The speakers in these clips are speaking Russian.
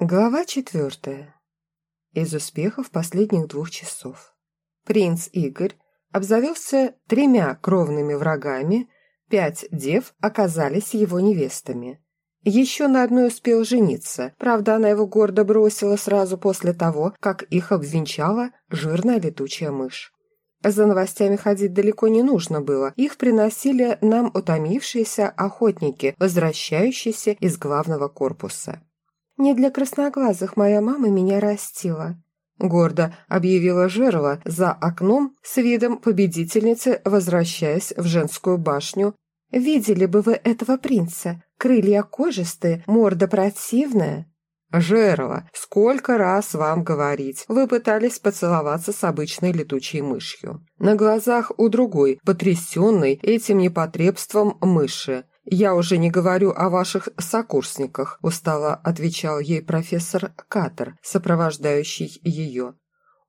Глава четвертая. Из успехов последних двух часов. Принц Игорь обзавелся тремя кровными врагами, пять дев оказались его невестами. Еще на одной успел жениться, правда, она его гордо бросила сразу после того, как их обвенчала жирная летучая мышь. За новостями ходить далеко не нужно было, их приносили нам утомившиеся охотники, возвращающиеся из главного корпуса. «Не для красноглазых моя мама меня растила», — гордо объявила Жерова за окном с видом победительницы, возвращаясь в женскую башню. «Видели бы вы этого принца? Крылья кожистые, морда противная». «Жерова, сколько раз вам говорить? Вы пытались поцеловаться с обычной летучей мышью. На глазах у другой, потрясенной этим непотребством мыши. «Я уже не говорю о ваших сокурсниках», – устало отвечал ей профессор Катер, сопровождающий ее.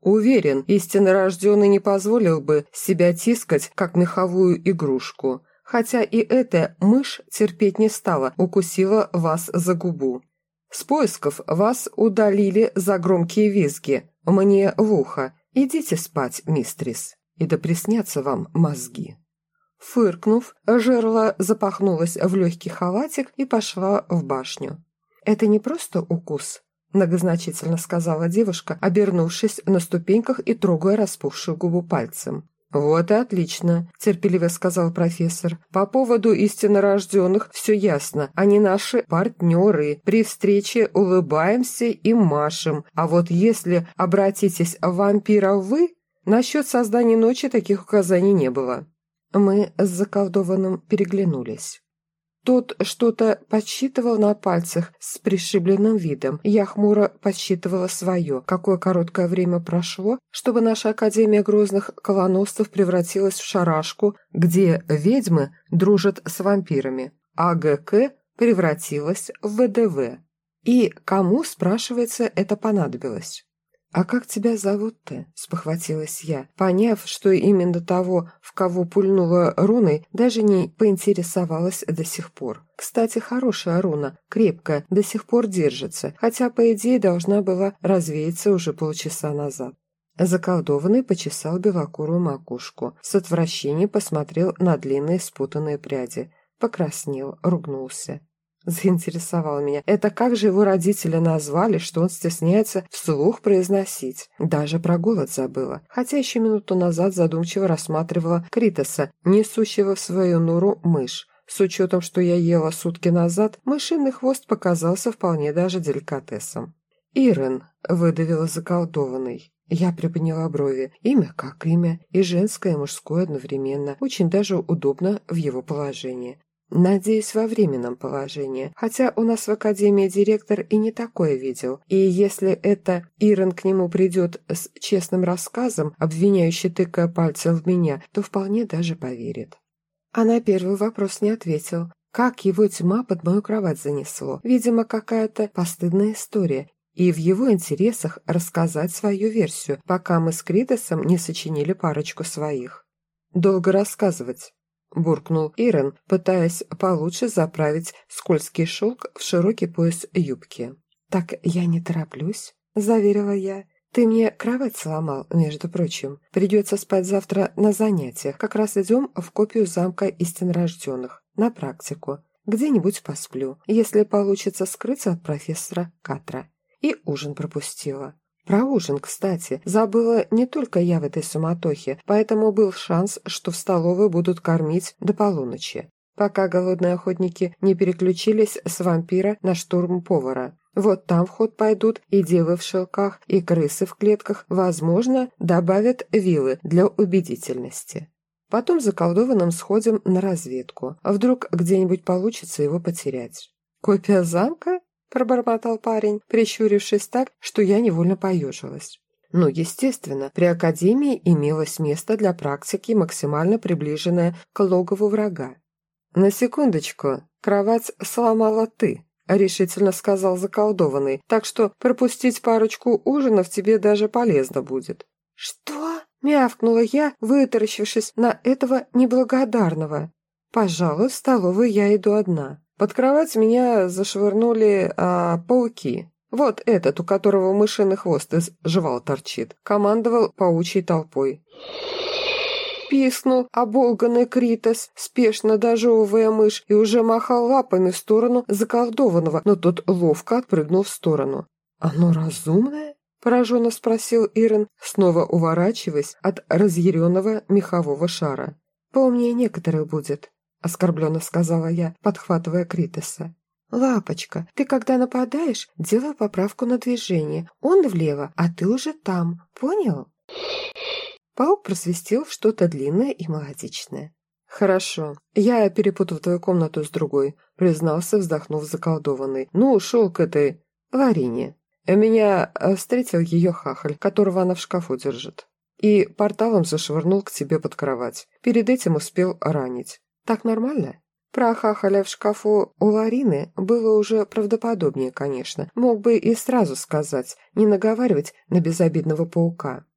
«Уверен, истинно рожденный не позволил бы себя тискать, как меховую игрушку, хотя и эта мышь терпеть не стала, укусила вас за губу. С поисков вас удалили за громкие визги, мне в ухо. Идите спать, мистрис, и да приснятся вам мозги». Фыркнув, жерла запахнулась в легкий халатик и пошла в башню. «Это не просто укус», – многозначительно сказала девушка, обернувшись на ступеньках и трогая распухшую губу пальцем. «Вот и отлично», – терпеливо сказал профессор. «По поводу истинно рожденных все ясно. Они наши партнеры. При встрече улыбаемся и машем. А вот если обратитесь вампира вы, насчет создания ночи таких указаний не было». Мы с заколдованным переглянулись. Тот что-то подсчитывал на пальцах с пришибленным видом. Я хмуро подсчитывала свое. Какое короткое время прошло, чтобы наша Академия Грозных Колоносцев превратилась в шарашку, где ведьмы дружат с вампирами, а ГК превратилась в ВДВ. И кому, спрашивается, это понадобилось? «А как тебя зовут-то?» – спохватилась я, поняв, что именно того, в кого пульнула руной, даже не поинтересовалась до сих пор. Кстати, хорошая руна, крепкая, до сих пор держится, хотя, по идее, должна была развеяться уже полчаса назад. Заколдованный почесал белокурую макушку, с отвращением посмотрел на длинные спутанные пряди, покраснел, ругнулся заинтересовал меня. Это как же его родители назвали, что он стесняется вслух произносить. Даже про голод забыла. Хотя еще минуту назад задумчиво рассматривала Критоса, несущего в свою нору мышь. С учетом, что я ела сутки назад, мышиный хвост показался вполне даже деликатесом. «Ирен», — выдавила заколдованный. Я приподняла брови. Имя как имя, и женское, и мужское одновременно. Очень даже удобно в его положении. Надеюсь, во временном положении, хотя у нас в Академии директор и не такое видел, и если это Ирон к нему придет с честным рассказом, обвиняющий тыкая пальцем в меня, то вполне даже поверит. А на первый вопрос не ответил. Как его тьма под мою кровать занесло? Видимо, какая-то постыдная история, и в его интересах рассказать свою версию, пока мы с Кридосом не сочинили парочку своих. Долго рассказывать. – буркнул Ирен, пытаясь получше заправить скользкий шелк в широкий пояс юбки. «Так я не тороплюсь», – заверила я. «Ты мне кровать сломал, между прочим. Придется спать завтра на занятиях. Как раз идем в копию замка истиннорожденных. На практику. Где-нибудь посплю, если получится скрыться от профессора Катра. И ужин пропустила. Про ужин, кстати, забыла не только я в этой суматохе, поэтому был шанс, что в столовой будут кормить до полуночи, пока голодные охотники не переключились с вампира на штурм повара. Вот там в ход пойдут и девы в шелках, и крысы в клетках, возможно, добавят вилы для убедительности. Потом заколдованным сходим на разведку. Вдруг где-нибудь получится его потерять. «Копия замка?» – пробормотал парень, прищурившись так, что я невольно поежилась. Ну, естественно, при Академии имелось место для практики, максимально приближенное к логову врага. «На секундочку, кровать сломала ты», – решительно сказал заколдованный, «так что пропустить парочку ужинов тебе даже полезно будет». «Что?» – мявкнула я, вытаращившись на этого неблагодарного. «Пожалуй, в столовую я иду одна». Под кровать меня зашвырнули а, пауки. Вот этот, у которого мышиный хвост из жевал торчит, командовал паучьей толпой. Пискнул оболганный Критос, спешно дожевывая мышь, и уже махал лапами в сторону заколдованного, но тот ловко отпрыгнул в сторону. «Оно разумное?» – пораженно спросил Ирен, снова уворачиваясь от разъяренного мехового шара. «Поумнее некоторых будет», – оскорбленно сказала я, подхватывая Критоса. «Лапочка, ты когда нападаешь, делай поправку на движение. Он влево, а ты уже там. Понял?» Паук просвистел что-то длинное и мелодичное. «Хорошо. Я перепутал твою комнату с другой», — признался, вздохнув заколдованный. «Ну, ушел к этой... Ларине. Меня э, встретил ее хахаль, которого она в шкафу держит. И порталом зашвырнул к тебе под кровать. Перед этим успел ранить. Так нормально?» Про хахаля в шкафу у Ларины было уже правдоподобнее, конечно. Мог бы и сразу сказать, не наговаривать на безобидного паука.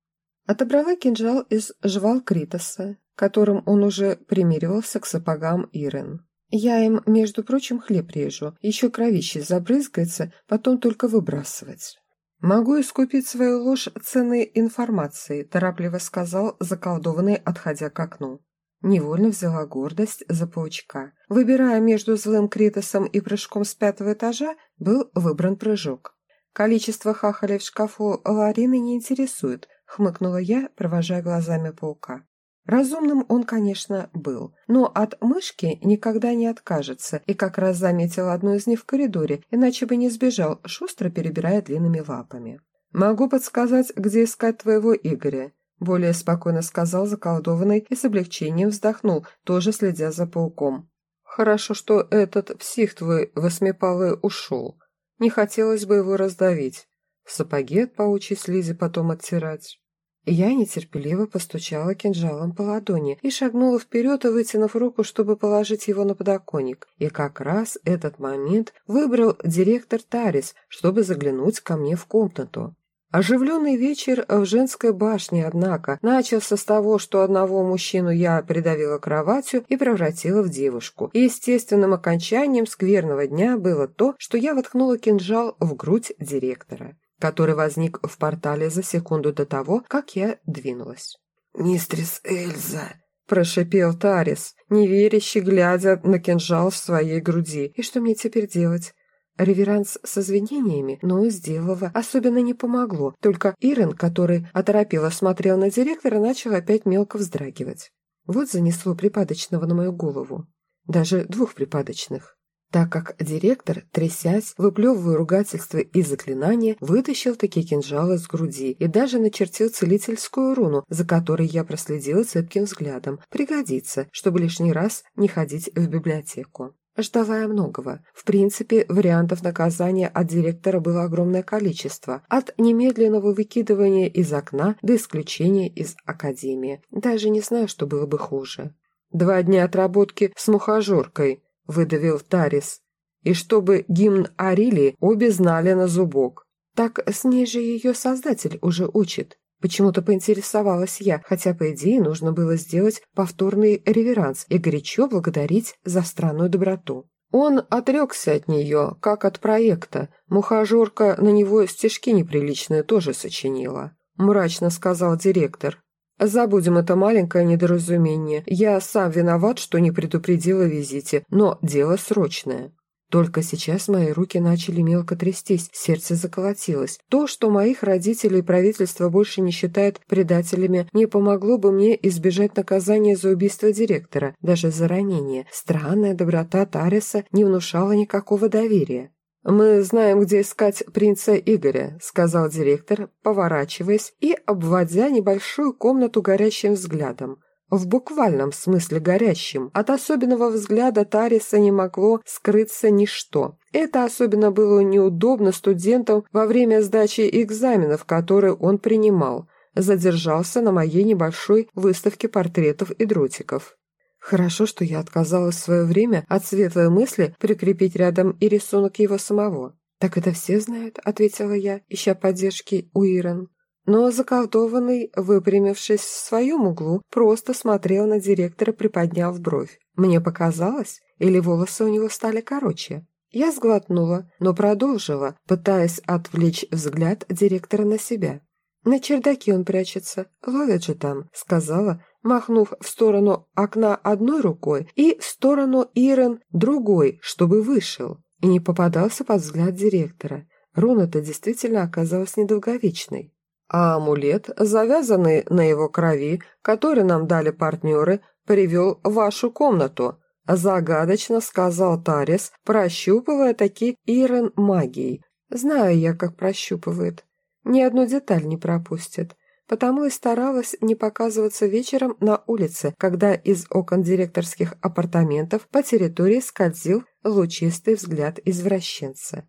Отобрала кинжал из жвал Критоса, которым он уже примеривался к сапогам Ирен. Я им, между прочим, хлеб режу, еще кровище забрызгается, потом только выбрасывать. «Могу искупить свою ложь ценной информацией», – торопливо сказал заколдованный, отходя к окну. Невольно взяла гордость за паучка. Выбирая между злым Критосом и прыжком с пятого этажа, был выбран прыжок. Количество хахалей в шкафу Ларины не интересует, хмыкнула я, провожая глазами паука. Разумным он, конечно, был, но от мышки никогда не откажется, и как раз заметил одну из них в коридоре, иначе бы не сбежал, шустро перебирая длинными лапами. «Могу подсказать, где искать твоего Игоря», более спокойно сказал заколдованный и с облегчением вздохнул, тоже следя за пауком. «Хорошо, что этот псих твой восьмипалый ушел. Не хотелось бы его раздавить. Сапоги от паучьей слизи потом оттирать». Я нетерпеливо постучала кинжалом по ладони и шагнула вперед, вытянув руку, чтобы положить его на подоконник. И как раз этот момент выбрал директор Тарис, чтобы заглянуть ко мне в комнату. Оживленный вечер в женской башне, однако, начался с того, что одного мужчину я придавила кроватью и превратила в девушку. И естественным окончанием скверного дня было то, что я воткнула кинжал в грудь директора, который возник в портале за секунду до того, как я двинулась. «Мистрис Эльза!» – прошипел Тарис, неверяще глядя на кинжал в своей груди. «И что мне теперь делать?» Реверанс с извинениями, но сделала, особенно не помогло. Только Ирен, который оторопело смотрел на директора, начал опять мелко вздрагивать. Вот занесло припадочного на мою голову. Даже двух припадочных. Так как директор, трясясь, выплевывая ругательства и заклинания, вытащил такие кинжалы из груди и даже начертил целительскую руну, за которой я проследила цепким взглядом. Пригодится, чтобы лишний раз не ходить в библиотеку. Ждала я многого. В принципе, вариантов наказания от директора было огромное количество. От немедленного выкидывания из окна до исключения из академии. Даже не знаю, что было бы хуже. «Два дня отработки с мухожоркой», – выдавил Тарис. «И чтобы гимн Арили обе знали на зубок». Так с ней же ее создатель уже учит. Почему-то поинтересовалась я, хотя, по идее, нужно было сделать повторный реверанс и горячо благодарить за странную доброту. Он отрекся от нее, как от проекта. Мухожорка на него стишки неприличные тоже сочинила. Мрачно сказал директор. «Забудем это маленькое недоразумение. Я сам виноват, что не предупредил о визите, но дело срочное». Только сейчас мои руки начали мелко трястись, сердце заколотилось. То, что моих родителей правительство больше не считают предателями, не помогло бы мне избежать наказания за убийство директора, даже за ранение. Странная доброта Тариса не внушала никакого доверия. «Мы знаем, где искать принца Игоря», — сказал директор, поворачиваясь и обводя небольшую комнату горящим взглядом. В буквальном смысле горящим. От особенного взгляда Тариса не могло скрыться ничто. Это особенно было неудобно студентам во время сдачи экзаменов, которые он принимал. Задержался на моей небольшой выставке портретов и дротиков. Хорошо, что я отказалась в свое время от светлой мысли прикрепить рядом и рисунок его самого. «Так это все знают», — ответила я, ища поддержки у Ирен. Но заколдованный, выпрямившись в своем углу, просто смотрел на директора, приподняв бровь. Мне показалось, или волосы у него стали короче. Я сглотнула, но продолжила, пытаясь отвлечь взгляд директора на себя. «На чердаке он прячется, ловят же там», — сказала, махнув в сторону окна одной рукой и в сторону Ирен другой, чтобы вышел, и не попадался под взгляд директора. Руна-то действительно оказалась недолговечной. А амулет, завязанный на его крови, который нам дали партнеры, привел в вашу комнату, Загадочно сказал Тарис, прощупывая таки Ирен магией. Знаю я, как прощупывает. Ни одну деталь не пропустит. Потому и старалась не показываться вечером на улице, когда из окон директорских апартаментов по территории скользил лучистый взгляд извращенца.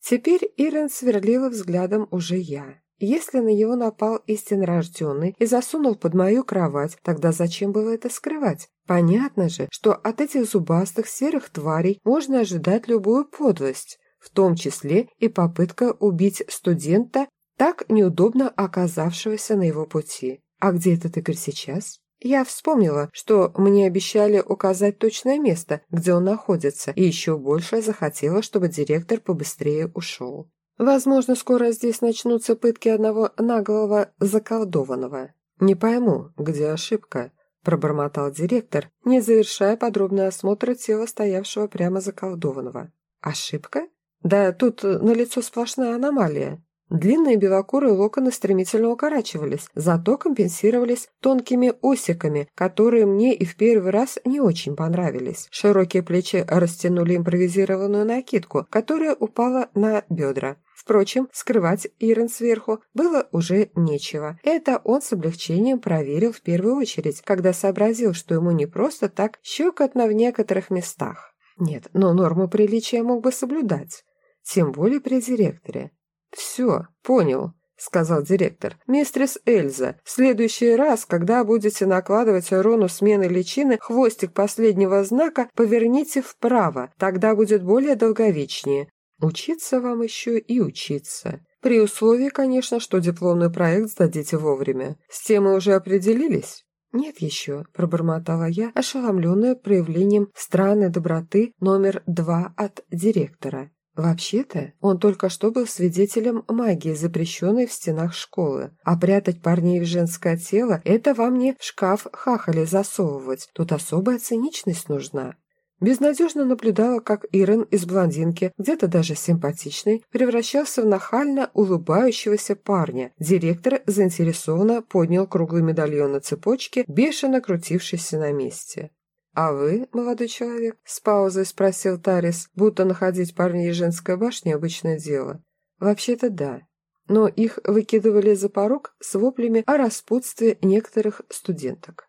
Теперь Ирен сверлила взглядом уже я. Если на него напал истинно рожденный и засунул под мою кровать, тогда зачем было это скрывать? Понятно же, что от этих зубастых серых тварей можно ожидать любую подлость, в том числе и попытка убить студента, так неудобно оказавшегося на его пути. А где этот Игорь сейчас? Я вспомнила, что мне обещали указать точное место, где он находится, и еще больше захотела, чтобы директор побыстрее ушел. Возможно, скоро здесь начнутся пытки одного наглого заколдованного. Не пойму, где ошибка, пробормотал директор, не завершая подробный осмотр тела стоявшего прямо заколдованного. Ошибка? Да тут налицо сплошная аномалия. Длинные белокурые локоны стремительно укорачивались, зато компенсировались тонкими усиками, которые мне и в первый раз не очень понравились. Широкие плечи растянули импровизированную накидку, которая упала на бедра. Впрочем, скрывать Ирен сверху было уже нечего. Это он с облегчением проверил в первую очередь, когда сообразил, что ему не просто так щекотно в некоторых местах. Нет, но норму приличия мог бы соблюдать. Тем более при директоре. «Все, понял», — сказал директор. «Мистрис Эльза, в следующий раз, когда будете накладывать руну смены личины, хвостик последнего знака поверните вправо, тогда будет более долговечнее. Учиться вам еще и учиться. При условии, конечно, что дипломный проект сдадите вовремя. С темой уже определились?» «Нет еще», – пробормотала я, ошеломленная проявлением странной доброты номер два от директора. Вообще-то, он только что был свидетелем магии, запрещенной в стенах школы. А прятать парней в женское тело – это вам не в шкаф хахали засовывать. Тут особая циничность нужна. Безнадежно наблюдала, как Ирен из блондинки, где-то даже симпатичной, превращался в нахально улыбающегося парня. Директор заинтересованно поднял круглый медальон на цепочке, бешено крутившийся на месте. «А вы, молодой человек?» – с паузой спросил Тарис, будто находить парней женской башни – обычное дело. «Вообще-то да. Но их выкидывали за порог с воплями о распутстве некоторых студенток.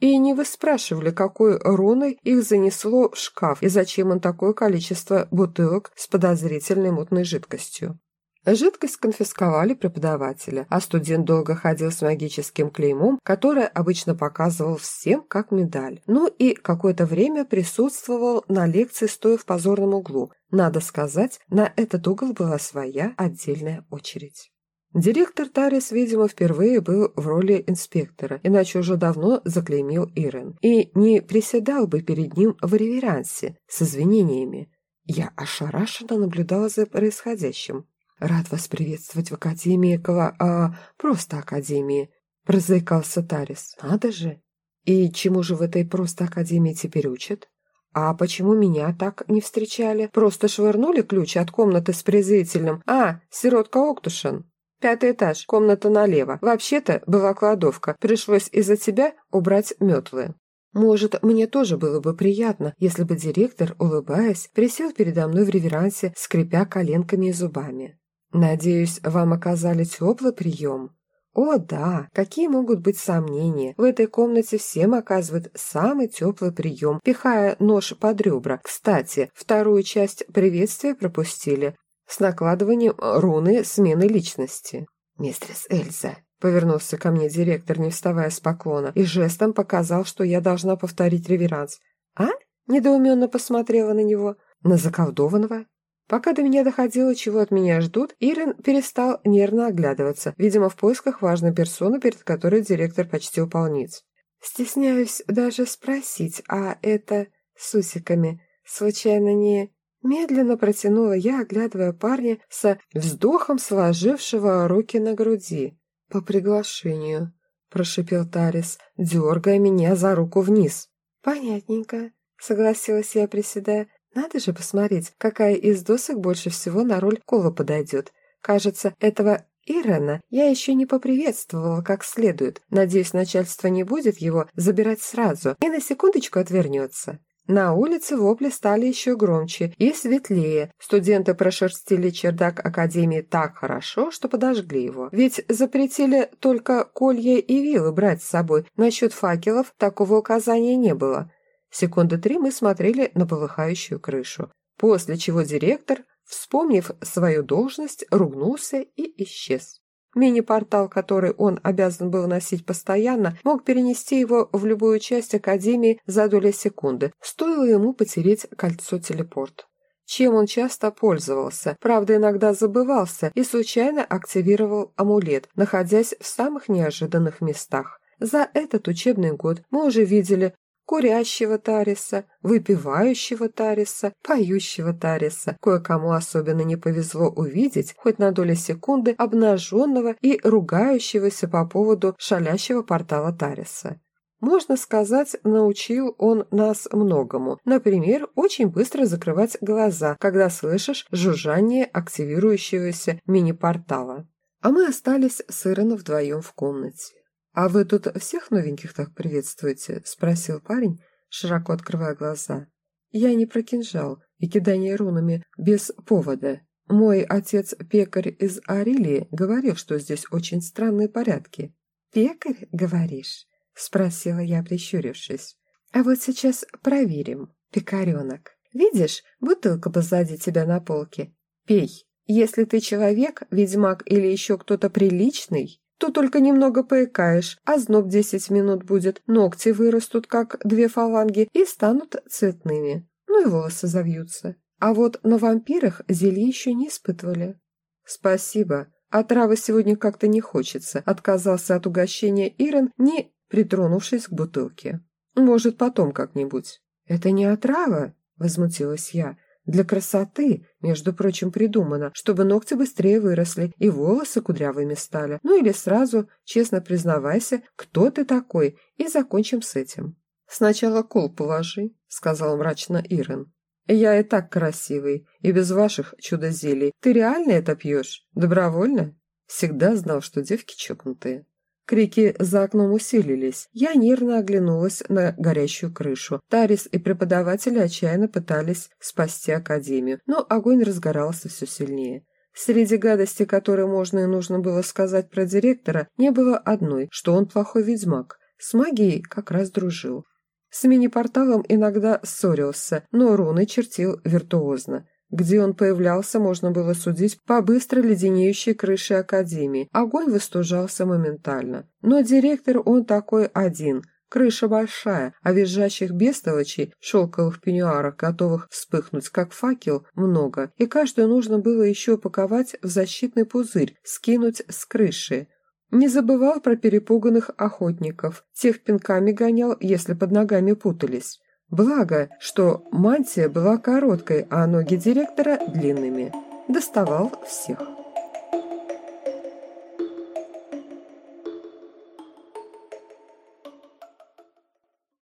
И не вы спрашивали, какой руной их занесло в шкаф и зачем он такое количество бутылок с подозрительной мутной жидкостью. Жидкость конфисковали преподавателя, а студент долго ходил с магическим клеймом, которое обычно показывал всем как медаль. Ну и какое-то время присутствовал на лекции, стоя в позорном углу. Надо сказать, на этот угол была своя отдельная очередь. Директор Тарис, видимо, впервые был в роли инспектора, иначе уже давно заклеймил Ирен, и не приседал бы перед ним в реверансе с извинениями. Я ошарашенно наблюдала за происходящим. «Рад вас приветствовать в Академии Кала... А, просто Академии», — прозаикался Тарис. «Надо же! И чему же в этой просто Академии теперь учат? А почему меня так не встречали? Просто швырнули ключ от комнаты с презрительным «А, сиротка Октушин». Пятый этаж, комната налево. Вообще-то была кладовка. Пришлось из-за тебя убрать метлы. Может, мне тоже было бы приятно, если бы директор, улыбаясь, присел передо мной в реверансе, скрипя коленками и зубами. «Надеюсь, вам оказали теплый прием?» «О, да! Какие могут быть сомнения? В этой комнате всем оказывают самый теплый прием, пихая нож под ребра. Кстати, вторую часть приветствия пропустили с накладыванием руны смены личности». «Мистерс Эльза», — повернулся ко мне директор, не вставая с поклона, и жестом показал, что я должна повторить реверанс. «А?» — недоуменно посмотрела на него. «На заколдованного?» Пока до меня доходило, чего от меня ждут, Ирен перестал нервно оглядываться, видимо, в поисках важной персоны, перед которой директор почти ниц. «Стесняюсь даже спросить, а это с усиками случайно не... Медленно протянула я, оглядывая парня со вздохом сложившего руки на груди. «По приглашению», – прошипел Тарис, дергая меня за руку вниз. «Понятненько», – согласилась я, приседая. «Надо же посмотреть, какая из досок больше всего на роль Кола подойдет. Кажется, этого Ирена я еще не поприветствовала как следует. Надеюсь, начальство не будет его забирать сразу и на секундочку отвернется. На улице вопли стали еще громче и светлее. Студенты прошерстили чердак Академии так хорошо, что подожгли его. Ведь запретили только колья и вилы брать с собой. Насчет факелов такого указания не было. Секунды три мы смотрели на полыхающую крышу. После чего директор, вспомнив свою должность, ругнулся и исчез. Мини-портал, который он обязан был носить постоянно, мог перенести его в любую часть Академии за доли секунды, стоило ему потереть кольцо-телепорт. Чем он часто пользовался, правда иногда забывался и случайно активировал амулет, находясь в самых неожиданных местах. За этот учебный год мы уже видели курящего тариса, выпивающего тариса, поющего тариса. Кое-кому особенно не повезло увидеть, хоть на долю секунды, обнаженного и ругающегося по поводу шалящего портала тариса. Можно сказать, научил он нас многому. Например, очень быстро закрывать глаза, когда слышишь жужжание активирующегося мини-портала. А мы остались с Ироном вдвоем в комнате. «А вы тут всех новеньких так приветствуете?» – спросил парень, широко открывая глаза. «Я не про кинжал и кидание рунами без повода. Мой отец, пекарь из Арилии, говорил, что здесь очень странные порядки». «Пекарь, говоришь?» – спросила я, прищурившись. «А вот сейчас проверим, пекаренок. Видишь, бутылка позади тебя на полке? Пей. Если ты человек, ведьмак или еще кто-то приличный, то только немного поикаешь, а зноб десять минут будет, ногти вырастут, как две фаланги, и станут цветными. Ну и волосы завьются. А вот на вампирах зелье еще не испытывали. Спасибо. А травы сегодня как-то не хочется. Отказался от угощения Ирен, не притронувшись к бутылке. Может, потом как-нибудь. Это не отрава, возмутилась я. Для красоты, между прочим, придумано, чтобы ногти быстрее выросли и волосы кудрявыми стали. Ну или сразу, честно признавайся, кто ты такой, и закончим с этим. «Сначала кол положи», — сказал мрачно Ирен. «Я и так красивый, и без ваших чудо-зелий. Ты реально это пьешь? Добровольно?» Всегда знал, что девки чокнутые. Крики за окном усилились. Я нервно оглянулась на горящую крышу. Тарис и преподаватели отчаянно пытались спасти Академию, но огонь разгорался все сильнее. Среди гадости, которые можно и нужно было сказать про директора, не было одной, что он плохой ведьмак. С магией как раз дружил. С мини-порталом иногда ссорился, но руны чертил виртуозно. Где он появлялся, можно было судить по быстро леденеющей крыше Академии. Огонь выстужался моментально. Но директор он такой один. Крыша большая, а визжащих бестолочей шелковых пеньюарах, готовых вспыхнуть, как факел, много. И каждую нужно было еще упаковать в защитный пузырь, скинуть с крыши. Не забывал про перепуганных охотников. Тех пинками гонял, если под ногами путались. Благо, что мантия была короткой, а ноги директора длинными. Доставал всех.